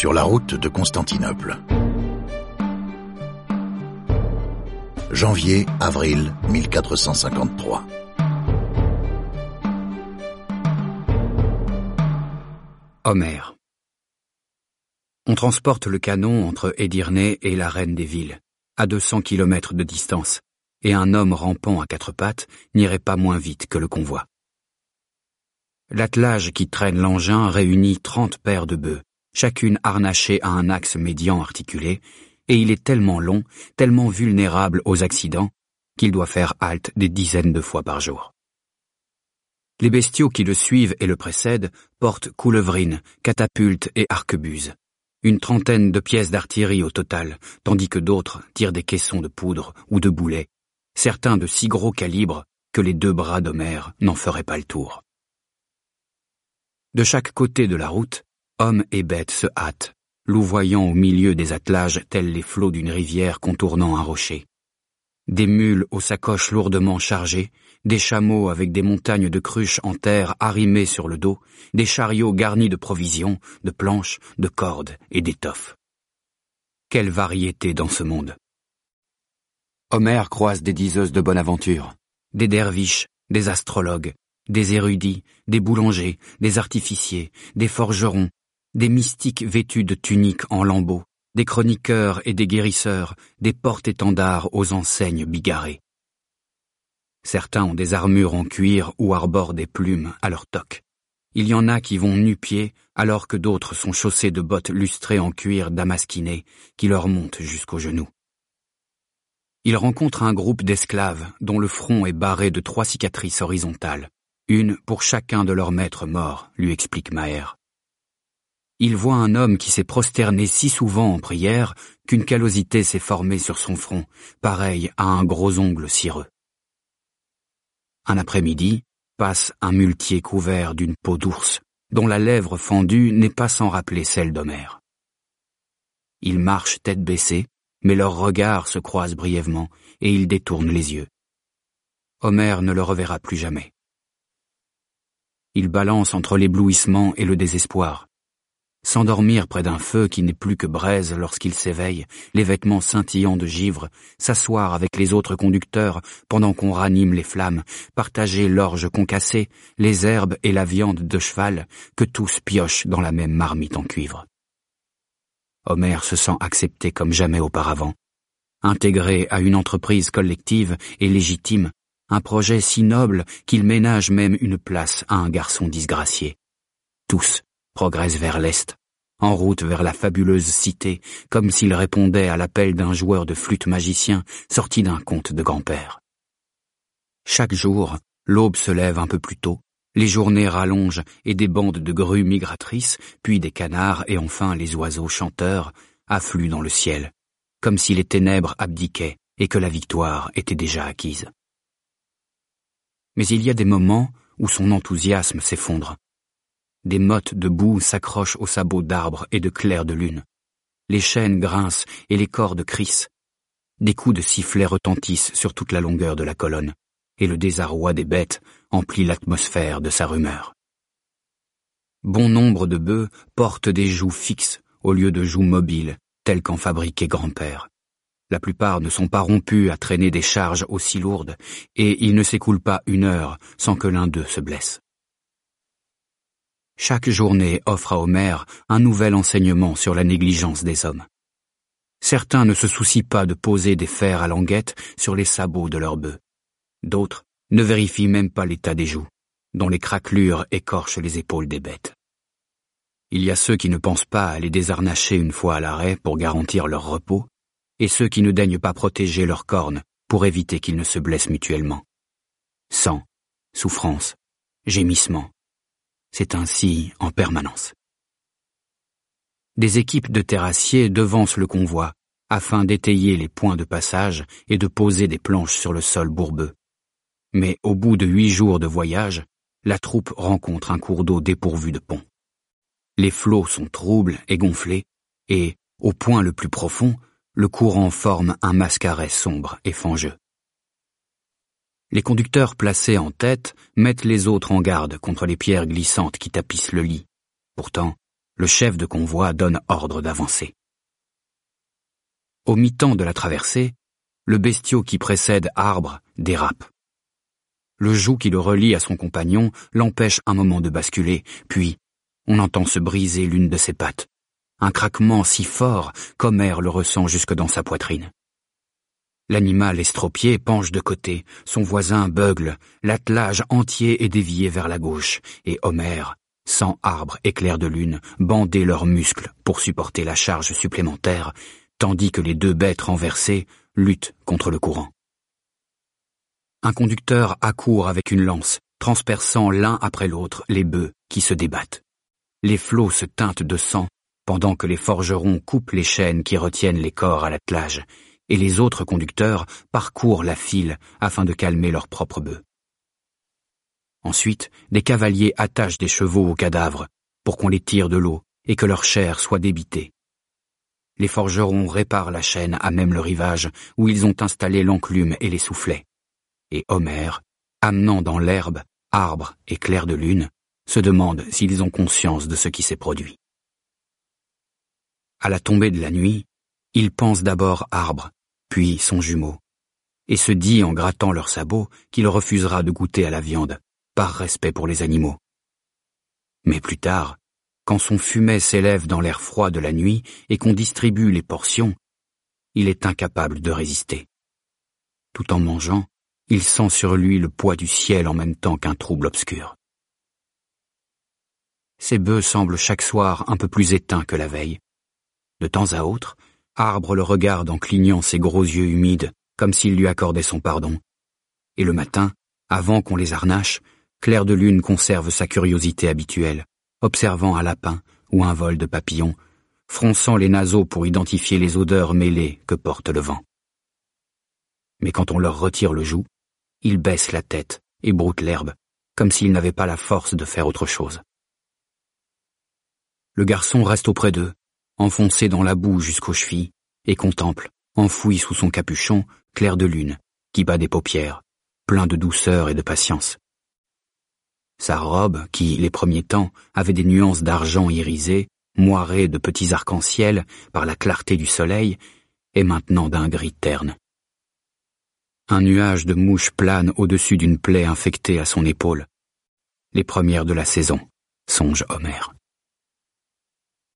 Sur la route de Constantinople. Janvier-avril 1453. Homère. On transporte le canon entre Edirne et la reine des villes, à 200 kilomètres de distance, et un homme rampant à quatre pattes n'irait pas moins vite que le convoi. L'attelage qui traîne l'engin réunit trente paires de bœufs, chacune harnachée à un axe médian articulé, et il est tellement long, tellement vulnérable aux accidents, qu'il doit faire halte des dizaines de fois par jour. Les bestiaux qui le suivent et le précèdent portent coulevrines, catapultes et arquebuses une trentaine de pièces d'artillerie au total, tandis que d'autres tirent des caissons de poudre ou de boulets, certains de si gros calibre que les deux bras d'Homère n'en feraient pas le tour. De chaque côté de la route, hommes et bêtes se hâtent, louvoyant au milieu des attelages tels les flots d'une rivière contournant un rocher des mules aux sacoches lourdement chargées, des chameaux avec des montagnes de cruches en terre arrimées sur le dos, des chariots garnis de provisions, de planches, de cordes et d'étoffes. Quelle variété dans ce monde. Homère croise des diseuses de bonne aventure, des derviches, des astrologues, des érudits, des boulangers, des artificiers, des forgerons, des mystiques vêtus de tuniques en lambeaux, des chroniqueurs et des guérisseurs, des porte-étendards aux enseignes bigarrées. Certains ont des armures en cuir ou arborent des plumes à leur toque. Il y en a qui vont nu-pieds, alors que d'autres sont chaussés de bottes lustrées en cuir damasquiné qui leur montent jusqu'aux genoux. Ils rencontrent un groupe d'esclaves dont le front est barré de trois cicatrices horizontales, une pour chacun de leurs maîtres morts, lui explique Maher il voit un homme qui s'est prosterné si souvent en prière qu'une callosité s'est formée sur son front, pareil à un gros ongle cireux. Un après-midi, passe un muletier couvert d'une peau d'ours, dont la lèvre fendue n'est pas sans rappeler celle d'Homère. Ils marchent tête baissée, mais leurs regards se croisent brièvement, et ils détournent les yeux. Homère ne le reverra plus jamais. Il balance entre l'éblouissement et le désespoir, S'endormir près d'un feu qui n'est plus que braise lorsqu'il s'éveille, les vêtements scintillants de givre, s'asseoir avec les autres conducteurs pendant qu'on ranime les flammes, partager l'orge concassée, les herbes et la viande de cheval, que tous piochent dans la même marmite en cuivre. Homère se sent accepté comme jamais auparavant. Intégré à une entreprise collective et légitime, un projet si noble qu'il ménage même une place à un garçon disgracié. Tous, progresse vers l'est, en route vers la fabuleuse cité, comme s'il répondait à l'appel d'un joueur de flûte magicien sorti d'un conte de grand-père. Chaque jour, l'aube se lève un peu plus tôt, les journées rallongent et des bandes de grues migratrices, puis des canards et enfin les oiseaux chanteurs affluent dans le ciel, comme si les ténèbres abdiquaient et que la victoire était déjà acquise. Mais il y a des moments où son enthousiasme s'effondre, des mottes de boue s'accrochent aux sabots d'arbres et de clairs de lune. Les chaînes grincent et les cordes crissent. Des coups de sifflet retentissent sur toute la longueur de la colonne, et le désarroi des bêtes emplit l'atmosphère de sa rumeur. Bon nombre de bœufs portent des joues fixes au lieu de joues mobiles, telles qu'en fabriquait grand-père. La plupart ne sont pas rompus à traîner des charges aussi lourdes, et il ne s'écoule pas une heure sans que l'un d'eux se blesse. Chaque journée offre à Homère un nouvel enseignement sur la négligence des hommes. Certains ne se soucient pas de poser des fers à languette sur les sabots de leurs bœufs. D'autres ne vérifient même pas l'état des joues, dont les craquelures écorchent les épaules des bêtes. Il y a ceux qui ne pensent pas à les désarnacher une fois à l'arrêt pour garantir leur repos, et ceux qui ne daignent pas protéger leurs cornes pour éviter qu'ils ne se blessent mutuellement. Sang, souffrance, gémissements, c'est ainsi en permanence. Des équipes de terrassiers devancent le convoi afin d'étayer les points de passage et de poser des planches sur le sol bourbeux. Mais au bout de huit jours de voyage, la troupe rencontre un cours d'eau dépourvu de pont. Les flots sont troubles et gonflés, et, au point le plus profond, le courant forme un mascaret sombre et fangeux. Les conducteurs placés en tête mettent les autres en garde contre les pierres glissantes qui tapissent le lit. Pourtant, le chef de convoi donne ordre d'avancer. Au mi-temps de la traversée, le bestiau qui précède Arbre dérape. Le joug qui le relie à son compagnon l'empêche un moment de basculer, puis on entend se briser l'une de ses pattes. Un craquement si fort qu'Homère le ressent jusque dans sa poitrine. L'animal estropié penche de côté, son voisin beugle, l'attelage entier est dévié vers la gauche, et Homère, sans arbre et de lune, bandait leurs muscles pour supporter la charge supplémentaire, tandis que les deux bêtes renversées luttent contre le courant. Un conducteur accourt avec une lance, transperçant l'un après l'autre les bœufs qui se débattent. Les flots se teintent de sang, pendant que les forgerons coupent les chaînes qui retiennent les corps à l'attelage, et les autres conducteurs parcourent la file afin de calmer leurs propres bœufs. Ensuite, des cavaliers attachent des chevaux aux cadavres pour qu'on les tire de l'eau et que leur chair soit débitée. Les forgerons réparent la chaîne à même le rivage où ils ont installé l'enclume et les soufflets et Homère, amenant dans l'herbe, arbre et clair de lune, se demande s'ils ont conscience de ce qui s'est produit. À la tombée de la nuit, il pense d'abord arbre, puis son jumeau, et se dit en grattant leurs sabots qu'il refusera de goûter à la viande, par respect pour les animaux. Mais plus tard, quand son fumet s'élève dans l'air froid de la nuit et qu'on distribue les portions, il est incapable de résister. Tout en mangeant, il sent sur lui le poids du ciel en même temps qu'un trouble obscur. Ses bœufs semblent chaque soir un peu plus éteints que la veille. De temps à autre, Arbre le regarde en clignant ses gros yeux humides, comme s'il lui accordait son pardon. Et le matin, avant qu'on les harnache, Claire de Lune conserve sa curiosité habituelle, observant un lapin ou un vol de papillons, fronçant les naseaux pour identifier les odeurs mêlées que porte le vent. Mais quand on leur retire le joug, il baisse la tête et broute l'herbe, comme s'il n'avait pas la force de faire autre chose. Le garçon reste auprès d'eux, enfoncé dans la boue jusqu'aux chevilles, et contemple, enfoui sous son capuchon, Clair de Lune, qui bat des paupières, plein de douceur et de patience. Sa robe, qui, les premiers temps, avait des nuances d'argent irisé, moirée de petits arcs-en-ciel par la clarté du soleil, est maintenant d'un gris terne. Un nuage de mouches plane au-dessus d'une plaie infectée à son épaule. Les premières de la saison, songe Homère.